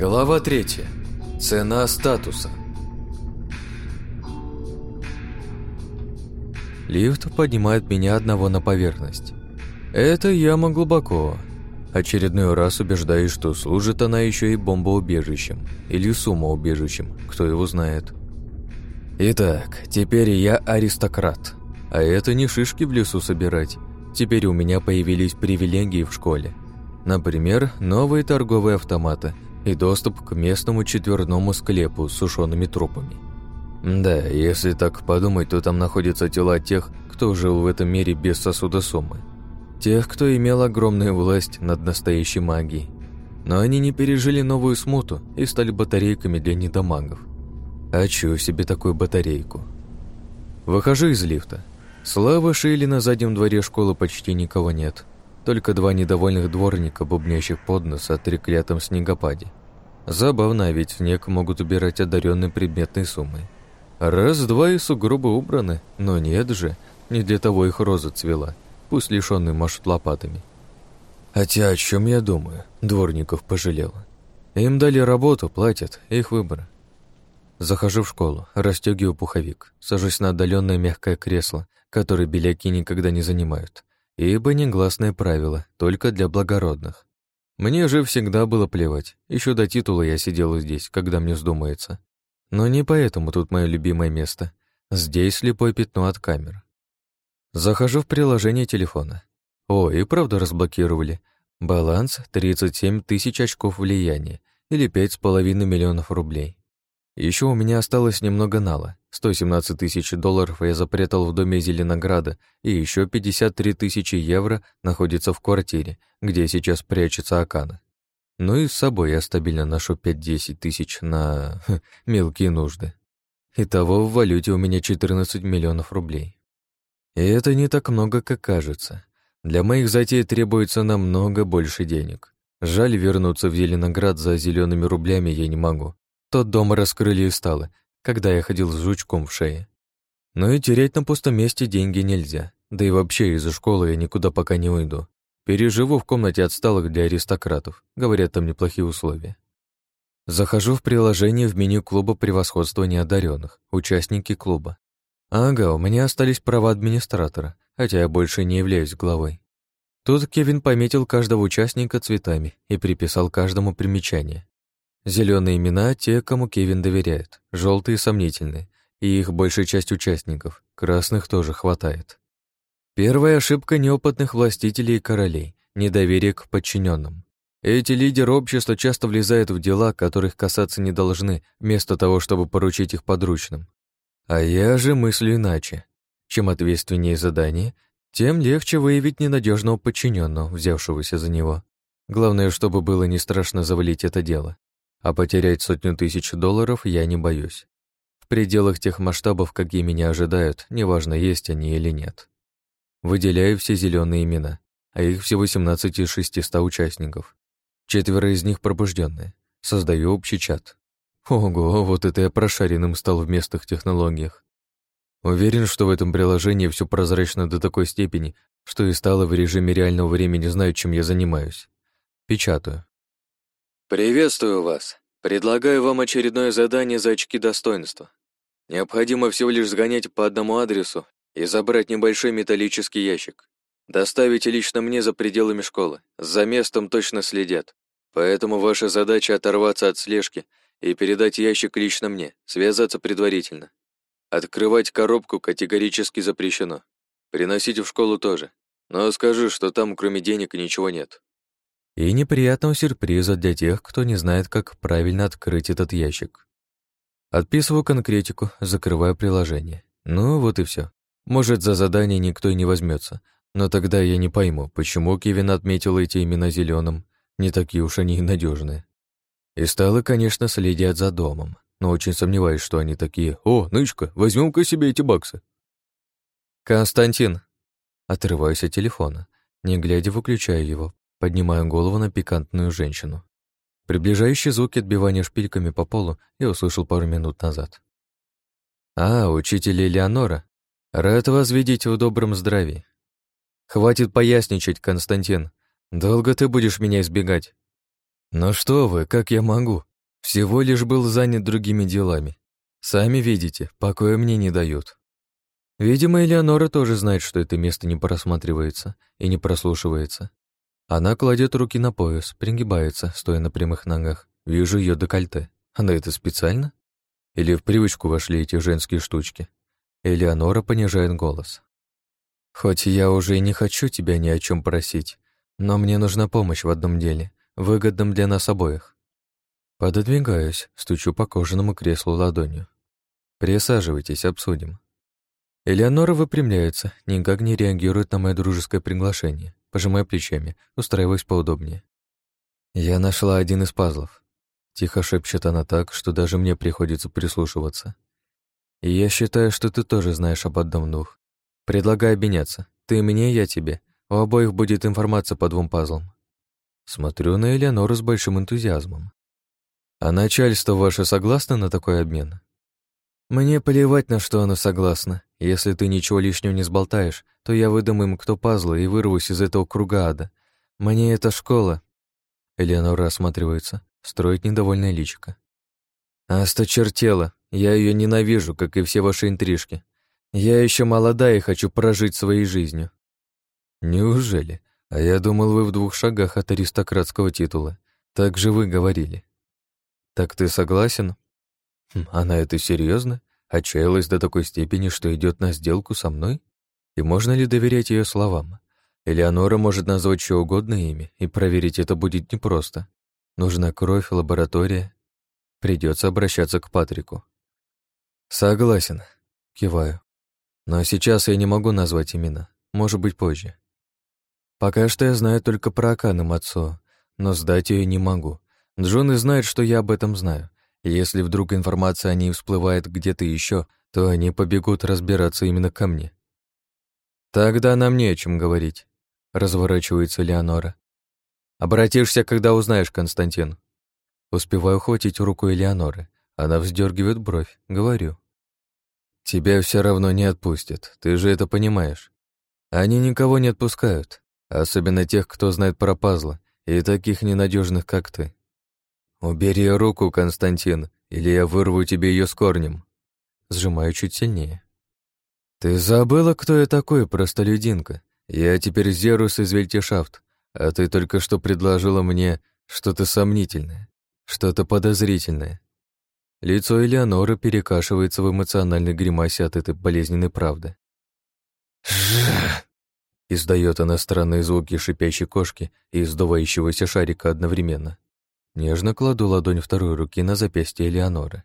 Глава третья. Цена статуса. Лифт поднимает меня одного на поверхность. Это яма глубоко. Очередной раз убеждаюсь, что служит она еще и бомбоубежищем. Или сумоубежищем, кто его знает. Итак, теперь я аристократ. А это не шишки в лесу собирать. Теперь у меня появились привилегии в школе. Например, новые торговые автоматы и доступ к местному четверному склепу с сушеными трупами. Да, если так подумать, то там находятся тела тех, кто жил в этом мире без сосуда суммы. Тех, кто имел огромную власть над настоящей магией. Но они не пережили новую смуту и стали батарейками для недомагов. Хочу себе такую батарейку. Выхожу из лифта. Слава Шейли на заднем дворе школы почти никого нет. Только два недовольных дворника, бубнящих под нос о треклятом снегопаде. Забавно, ведь снег могут убирать одаренные предметной суммой. Раз-два и сугробы убраны, но нет же, не для того их роза цвела, пусть лишённые машут лопатами. Хотя о чем я думаю, дворников пожалел. Им дали работу, платят, их выбор. Захожу в школу, расстегиваю пуховик, сажусь на отдаленное мягкое кресло, которое беляки никогда не занимают, ибо негласное правило, только для благородных. Мне же всегда было плевать, еще до титула я сидел здесь, когда мне вздумается. Но не поэтому тут мое любимое место. Здесь слепое пятно от камер. Захожу в приложение телефона. О, и правда разблокировали. Баланс 37 тысяч очков влияния или 5,5 миллионов рублей. Еще у меня осталось немного нала. 117 тысяч долларов я запрятал в доме Зеленограда, и еще 53 тысячи евро находится в квартире, где сейчас прячется Акана. Ну и с собой я стабильно ношу 5-10 тысяч на ха, мелкие нужды. Итого в валюте у меня 14 миллионов рублей. И это не так много, как кажется. Для моих затей требуется намного больше денег. Жаль, вернуться в Зеленоград за зелеными рублями я не могу. Тот дом раскрыли и стало, когда я ходил с жучком в шее. Но и терять на пустом месте деньги нельзя. Да и вообще из-за школы я никуда пока не уйду. Переживу в комнате отсталых для аристократов. Говорят, там неплохие условия. Захожу в приложение в меню клуба превосходства неодаренных, участники клуба. Ага, у меня остались права администратора, хотя я больше не являюсь главой. Тут Кевин пометил каждого участника цветами и приписал каждому примечание. Зеленые имена — те, кому Кевин доверяет, желтые — сомнительные, и их большая часть участников, красных тоже хватает. Первая ошибка неопытных властителей и королей — недоверие к подчиненным. Эти лидеры общества часто влезают в дела, которых касаться не должны, вместо того, чтобы поручить их подручным. А я же мыслю иначе. Чем ответственнее задание, тем легче выявить ненадежного подчиненного, взявшегося за него. Главное, чтобы было не страшно завалить это дело. А потерять сотню тысяч долларов я не боюсь. В пределах тех масштабов, какие меня ожидают, неважно, есть они или нет. Выделяю все зеленые имена, а их всего 17 из 600 участников. Четверо из них пробужденные. Создаю общий чат. Ого, вот это я прошаренным стал в местных технологиях. Уверен, что в этом приложении все прозрачно до такой степени, что и стало в режиме реального времени знаю, чем я занимаюсь. Печатаю. «Приветствую вас. Предлагаю вам очередное задание за очки достоинства. Необходимо всего лишь сгонять по одному адресу и забрать небольшой металлический ящик. Доставите лично мне за пределами школы. За местом точно следят. Поэтому ваша задача оторваться от слежки и передать ящик лично мне, связаться предварительно. Открывать коробку категорически запрещено. Приносить в школу тоже. Но скажу, что там кроме денег ничего нет и неприятного сюрприза для тех, кто не знает, как правильно открыть этот ящик. Отписываю конкретику, закрываю приложение. Ну, вот и все. Может, за задание никто и не возьмется, но тогда я не пойму, почему Кевин отметил эти имена зеленым. Не такие уж они и надежные. И стало, конечно, следят за домом, но очень сомневаюсь, что они такие «О, нычка, возьмем-ка себе эти баксы». «Константин!» Отрываюсь от телефона, не глядя, выключаю его, Поднимаю голову на пикантную женщину. Приближающие звуки отбивания шпильками по полу я услышал пару минут назад. «А, учитель Элеонора, рад вас видеть в добром здравии. Хватит поясничать, Константин. Долго ты будешь меня избегать?» «Ну что вы, как я могу? Всего лишь был занят другими делами. Сами видите, покоя мне не дают. Видимо, Элеонора тоже знает, что это место не просматривается и не прослушивается. Она кладет руки на пояс, пригибается, стоя на прямых ногах. Вижу ее декольте. Она это специально? Или в привычку вошли эти женские штучки? Элеонора понижает голос. «Хоть я уже и не хочу тебя ни о чем просить, но мне нужна помощь в одном деле, выгодном для нас обоих. Пододвигаюсь, стучу по кожаному креслу ладонью. Присаживайтесь, обсудим. Элеонора выпрямляется, никак не реагирует на мое дружеское приглашение, пожимая плечами, устраиваясь поудобнее. Я нашла один из пазлов. Тихо шепчет она так, что даже мне приходится прислушиваться. И я считаю, что ты тоже знаешь об одном двух. Предлагаю обменяться. Ты мне, я тебе. У обоих будет информация по двум пазлам. Смотрю на Элеонору с большим энтузиазмом. А начальство ваше согласно на такой обмен? Мне плевать, на что оно согласно. Если ты ничего лишнего не сболтаешь, то я выдам им, кто пазлы, и вырвусь из этого круга ада. Мне это школа. Элеонора осматривается, строит недовольное личико. Осточертела. Я ее ненавижу, как и все ваши интрижки. Я еще молода и хочу прожить своей жизнью. Неужели? А я думал, вы в двух шагах от аристократского титула. Так же вы говорили. «Так ты согласен?» Хм, «Она это серьезно? Отчаялась до такой степени, что идет на сделку со мной? И можно ли доверять ее словам? Элеонора может назвать что угодно ими, и проверить это будет непросто. Нужна кровь, лаборатория. Придется обращаться к Патрику». «Согласен», — киваю. «Но сейчас я не могу назвать имена. Может быть, позже. Пока что я знаю только про Акана Мацо, но сдать ее не могу. Джон и знает, что я об этом знаю. Если вдруг информация о ней всплывает где-то еще, то они побегут разбираться именно ко мне. Тогда нам не о чем говорить, разворачивается Леонора. Обратишься, когда узнаешь, Константин. Успеваю хватить руку Элеоноры. Она вздергивает бровь. Говорю. Тебя все равно не отпустят, ты же это понимаешь. Они никого не отпускают, особенно тех, кто знает про пазлы, и таких ненадежных, как ты. «Убери руку, Константин, или я вырву тебе ее с корнем». Сжимаю чуть сильнее. «Ты забыла, кто я такой, простолюдинка? Я теперь Зерус из Вельтишафт, а ты только что предложила мне что-то сомнительное, что-то подозрительное». Лицо Элеоноры перекашивается в эмоциональной гримасе от этой болезненной правды. Издает она странные звуки шипящей кошки и издувающегося шарика одновременно. Нежно кладу ладонь второй руки на запястье Элеоноры.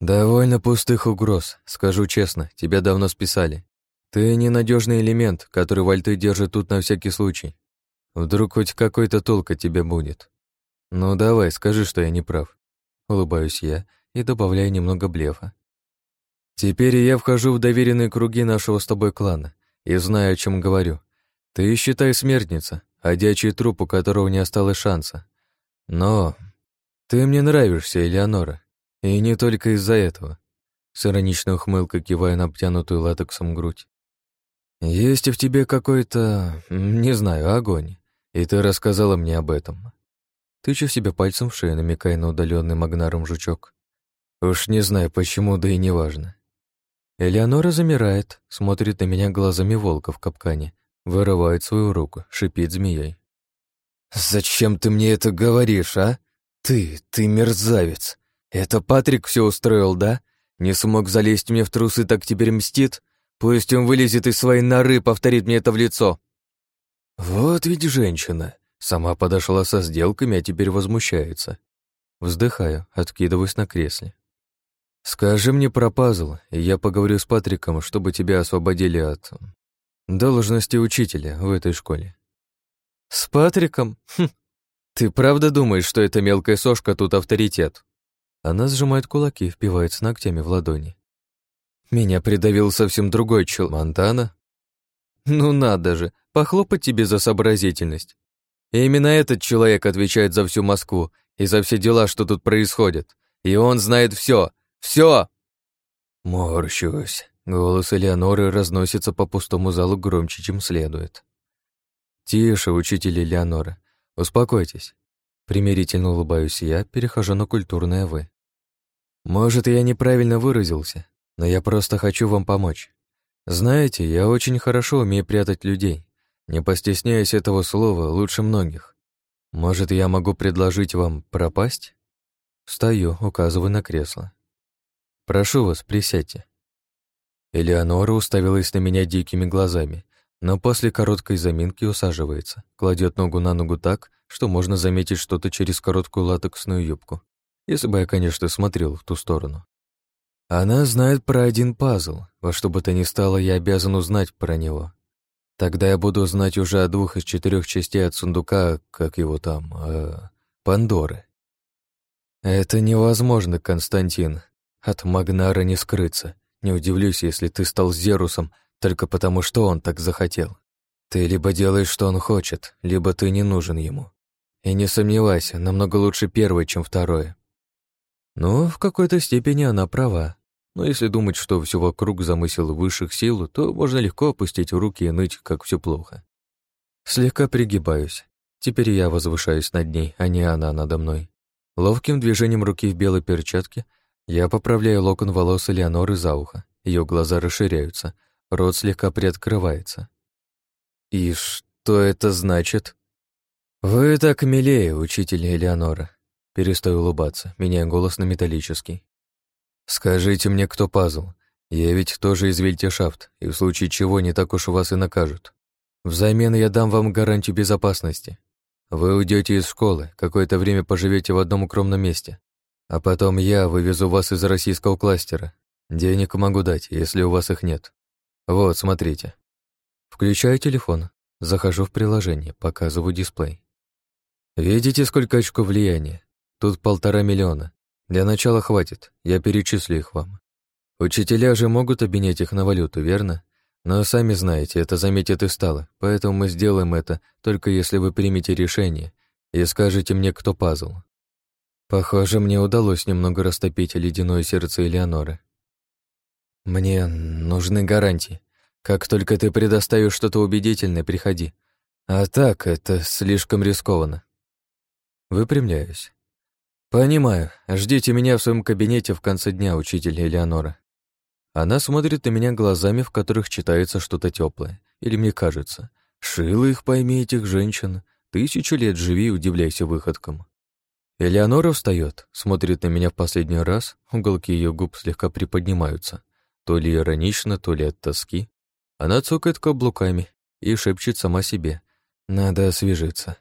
«Довольно пустых угроз, скажу честно, тебя давно списали. Ты ненадежный элемент, который вальты держит тут на всякий случай. Вдруг хоть какой-то толк от тебя будет. Ну давай, скажи, что я не прав». Улыбаюсь я и добавляю немного блефа. «Теперь я вхожу в доверенные круги нашего с тобой клана и знаю, о чем говорю. Ты считай смертница, одячий труп, у которого не осталось шанса. Но ты мне нравишься, Элеонора, и не только из-за этого. С ироничной ухмылкой кивая на обтянутую латексом грудь. Есть в тебе какой-то, не знаю, огонь, и ты рассказала мне об этом. Тычу себе пальцем в шею, намекая на удаленный магнаром жучок. Уж не знаю почему, да и неважно. Элеонора замирает, смотрит на меня глазами волка в капкане, вырывает свою руку, шипит змеей. «Зачем ты мне это говоришь, а? Ты, ты мерзавец. Это Патрик все устроил, да? Не смог залезть мне в трусы, так теперь мстит? Пусть он вылезет из своей норы, повторит мне это в лицо». «Вот ведь женщина. Сама подошла со сделками, а теперь возмущается». Вздыхаю, откидываюсь на кресле. «Скажи мне про пазл, и я поговорю с Патриком, чтобы тебя освободили от должности учителя в этой школе. «С Патриком? Хм. Ты правда думаешь, что эта мелкая сошка тут авторитет?» Она сжимает кулаки, впивается ногтями в ладони. «Меня придавил совсем другой чел. Монтана?» «Ну надо же, похлопать тебе за сообразительность. И именно этот человек отвечает за всю Москву и за все дела, что тут происходят. И он знает все, все. Морщусь. Голос Элеоноры разносится по пустому залу громче, чем следует. «Тише, учитель Элеонора. Успокойтесь. Примирительно улыбаюсь я, перехожу на культурное «вы». Может, я неправильно выразился, но я просто хочу вам помочь. Знаете, я очень хорошо умею прятать людей, не постесняясь этого слова лучше многих. Может, я могу предложить вам пропасть? Встаю, указываю на кресло. Прошу вас, присядьте. Элеонора уставилась на меня дикими глазами, но после короткой заминки усаживается, кладет ногу на ногу так, что можно заметить что-то через короткую латексную юбку. Если бы я, конечно, смотрел в ту сторону. Она знает про один пазл. Во что бы то ни стало, я обязан узнать про него. Тогда я буду знать уже о двух из четырех частей от сундука, как его там, э, Пандоры. Это невозможно, Константин. От Магнара не скрыться. Не удивлюсь, если ты стал Зерусом только потому, что он так захотел. Ты либо делаешь, что он хочет, либо ты не нужен ему. И не сомневайся, намного лучше первое, чем второе. Но в какой-то степени она права. Но если думать, что все вокруг замысел высших сил, то можно легко опустить руки и ныть, как все плохо. Слегка пригибаюсь. Теперь я возвышаюсь над ней, а не она надо мной. Ловким движением руки в белой перчатке я поправляю локон волос Элеоноры за ухо. Ее глаза расширяются, рот слегка приоткрывается. «И что это значит?» «Вы так милее, учитель Элеонора», Перестаю улыбаться, меняя голос на металлический. «Скажите мне, кто пазл? Я ведь тоже из Вильтешафт, и в случае чего не так уж вас и накажут. Взамен я дам вам гарантию безопасности. Вы уйдете из школы, какое-то время поживете в одном укромном месте, а потом я вывезу вас из российского кластера. Денег могу дать, если у вас их нет. Вот, смотрите. Включаю телефон, захожу в приложение, показываю дисплей. Видите, сколько очков влияния? Тут полтора миллиона. Для начала хватит, я перечислю их вам. Учителя же могут обменять их на валюту, верно? Но сами знаете, это заметит и стало, поэтому мы сделаем это, только если вы примете решение и скажете мне, кто пазл. Похоже, мне удалось немного растопить ледяное сердце Элеоноры. Мне нужны гарантии. Как только ты предоставишь что-то убедительное, приходи. А так, это слишком рискованно. Выпрямляюсь. «Понимаю. Ждите меня в своем кабинете в конце дня, учитель Элеонора». Она смотрит на меня глазами, в которых читается что-то теплое. Или мне кажется. Шила их, пойми, этих женщин. Тысячу лет живи и удивляйся выходкам. Элеонора встает, смотрит на меня в последний раз, уголки ее губ слегка приподнимаются. То ли иронично, то ли от тоски. Она цокает каблуками и шепчет сама себе. «Надо освежиться».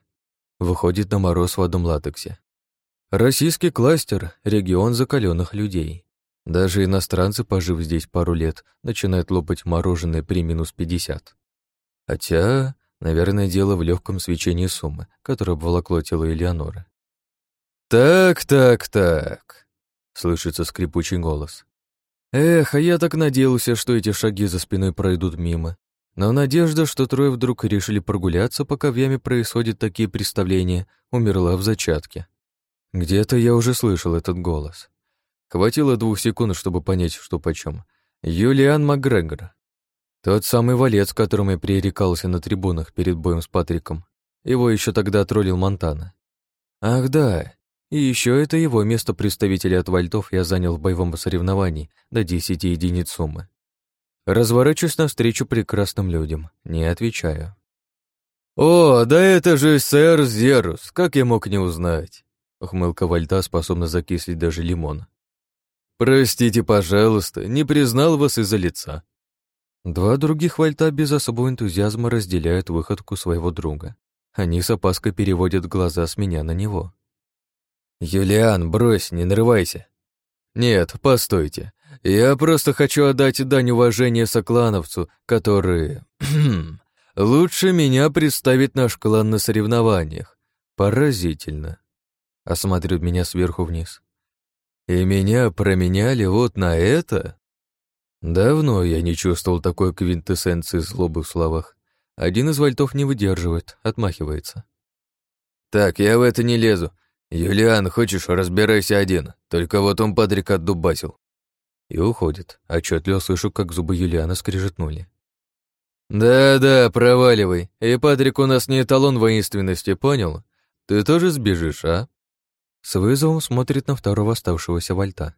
Выходит на мороз в одном латексе. Российский кластер — регион закаленных людей. Даже иностранцы, пожив здесь пару лет, начинают лопать мороженое при минус 50. Хотя, наверное, дело в легком свечении суммы, которое обволокло тело Элеоноры. «Так, так, так», — слышится скрипучий голос. «Эх, а я так надеялся, что эти шаги за спиной пройдут мимо. Но надежда, что трое вдруг решили прогуляться, пока в яме происходят такие представления, умерла в зачатке. Где-то я уже слышал этот голос. Хватило двух секунд, чтобы понять, что почем. Юлиан Макгрегор. Тот самый валец, которым я пререкался на трибунах перед боем с Патриком. Его еще тогда троллил Монтана. Ах да, и еще это его место представителя от вальтов я занял в боевом соревновании до 10 единиц суммы. Разворачиваюсь навстречу прекрасным людям, не отвечаю. «О, да это же сэр Зерус, как я мог не узнать?» Ухмылка Вальта способна закислить даже лимон. «Простите, пожалуйста, не признал вас из-за лица». Два других Вальта без особого энтузиазма разделяют выходку своего друга. Они с опаской переводят глаза с меня на него. «Юлиан, брось, не нарывайся». «Нет, постойте. Я просто хочу отдать дань уважения соклановцу, который... лучше меня представит наш клан на соревнованиях. Поразительно» осматривает меня сверху вниз. «И меня променяли вот на это?» Давно я не чувствовал такой квинтэссенции злобы в словах. Один из вальтов не выдерживает, отмахивается. «Так, я в это не лезу. Юлиан, хочешь, разбирайся один. Только вот он Патрика отдубасил». И уходит. Отчетливо слышу, как зубы Юлиана скрежетнули. «Да-да, проваливай. И Патрик у нас не эталон воинственности, понял? ты тоже сбежишь, а?» С вызовом смотрит на второго оставшегося вольта.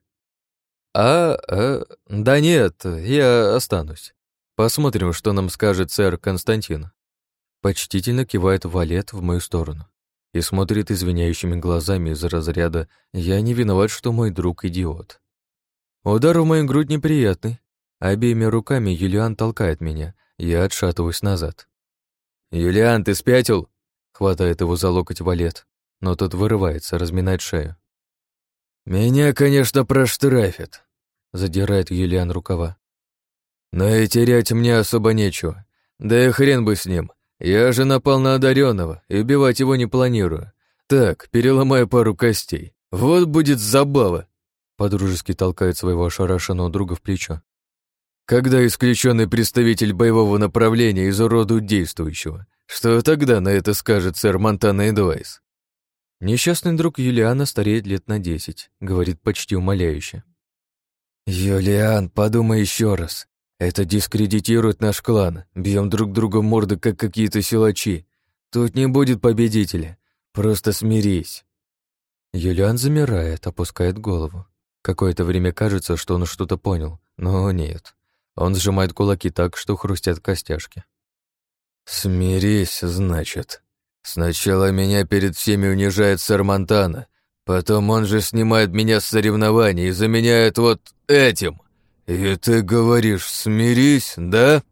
«А, а, да нет, я останусь. Посмотрим, что нам скажет сэр Константин». Почтительно кивает валет в мою сторону и смотрит извиняющими глазами из разряда «Я не виноват, что мой друг идиот». Удар в мою грудь неприятный. Обеими руками Юлиан толкает меня, я отшатываюсь назад. «Юлиан, ты спятил?» Хватает его за локоть валет, но тот вырывается, разминает шею. «Меня, конечно, проштрафят», — задирает Юлиан рукава. «Но и терять мне особо нечего. Да и хрен бы с ним. Я же напал на одаренного и убивать его не планирую. Так, переломаю пару костей. Вот будет забава!» Подружески толкает своего ошарашенного друга в плечо. Когда исключенный представитель боевого направления изуродует действующего, что тогда на это скажет сэр Монтана Эдвайс? Несчастный друг Юлиана стареет лет на десять, говорит почти умоляюще. «Юлиан, подумай еще раз. Это дискредитирует наш клан. Бьем друг друга морды, как какие-то силачи. Тут не будет победителя. Просто смирись». Юлиан замирает, опускает голову. Какое-то время кажется, что он что-то понял, но нет. Он сжимает кулаки так, что хрустят костяшки. «Смирись, значит. Сначала меня перед всеми унижает сэр Монтана, потом он же снимает меня с соревнований и заменяет вот этим. И ты говоришь, смирись, да?»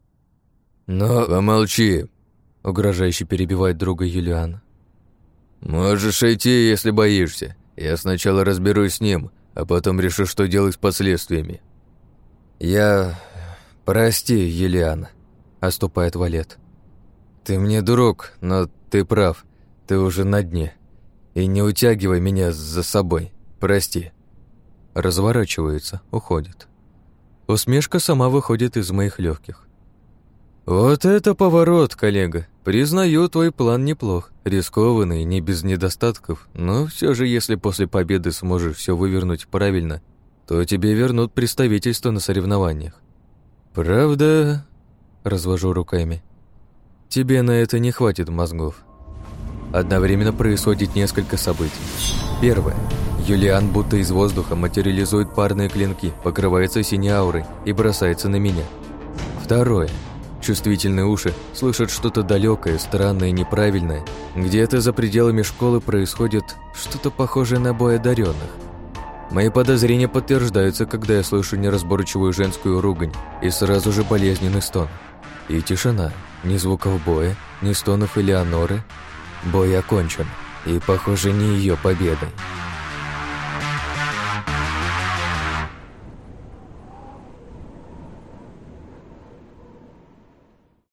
«Но помолчи», — угрожающе перебивает друга Юлиан. «Можешь идти, если боишься. Я сначала разберусь с ним, а потом решу, что делать с последствиями». «Я «Прости, Юлиан», — оступает Валет. «Ты мне друг, но ты прав, ты уже на дне. И не утягивай меня за собой, прости». Разворачивается, уходит. Усмешка сама выходит из моих легких. «Вот это поворот, коллега. Признаю, твой план неплох, рискованный, не без недостатков, но все же, если после победы сможешь все вывернуть правильно, то тебе вернут представительство на соревнованиях. «Правда?» — развожу руками. «Тебе на это не хватит мозгов». Одновременно происходит несколько событий. Первое. Юлиан будто из воздуха материализует парные клинки, покрывается синей аурой и бросается на меня. Второе. Чувствительные уши слышат что-то далекое, странное, неправильное. Где-то за пределами школы происходит что-то похожее на бой одаренных. Мои подозрения подтверждаются, когда я слышу неразборчивую женскую ругань и сразу же болезненный стон. И тишина. Ни звуков боя, ни стонов Элеоноры. Бой окончен. И, похоже, не ее победой.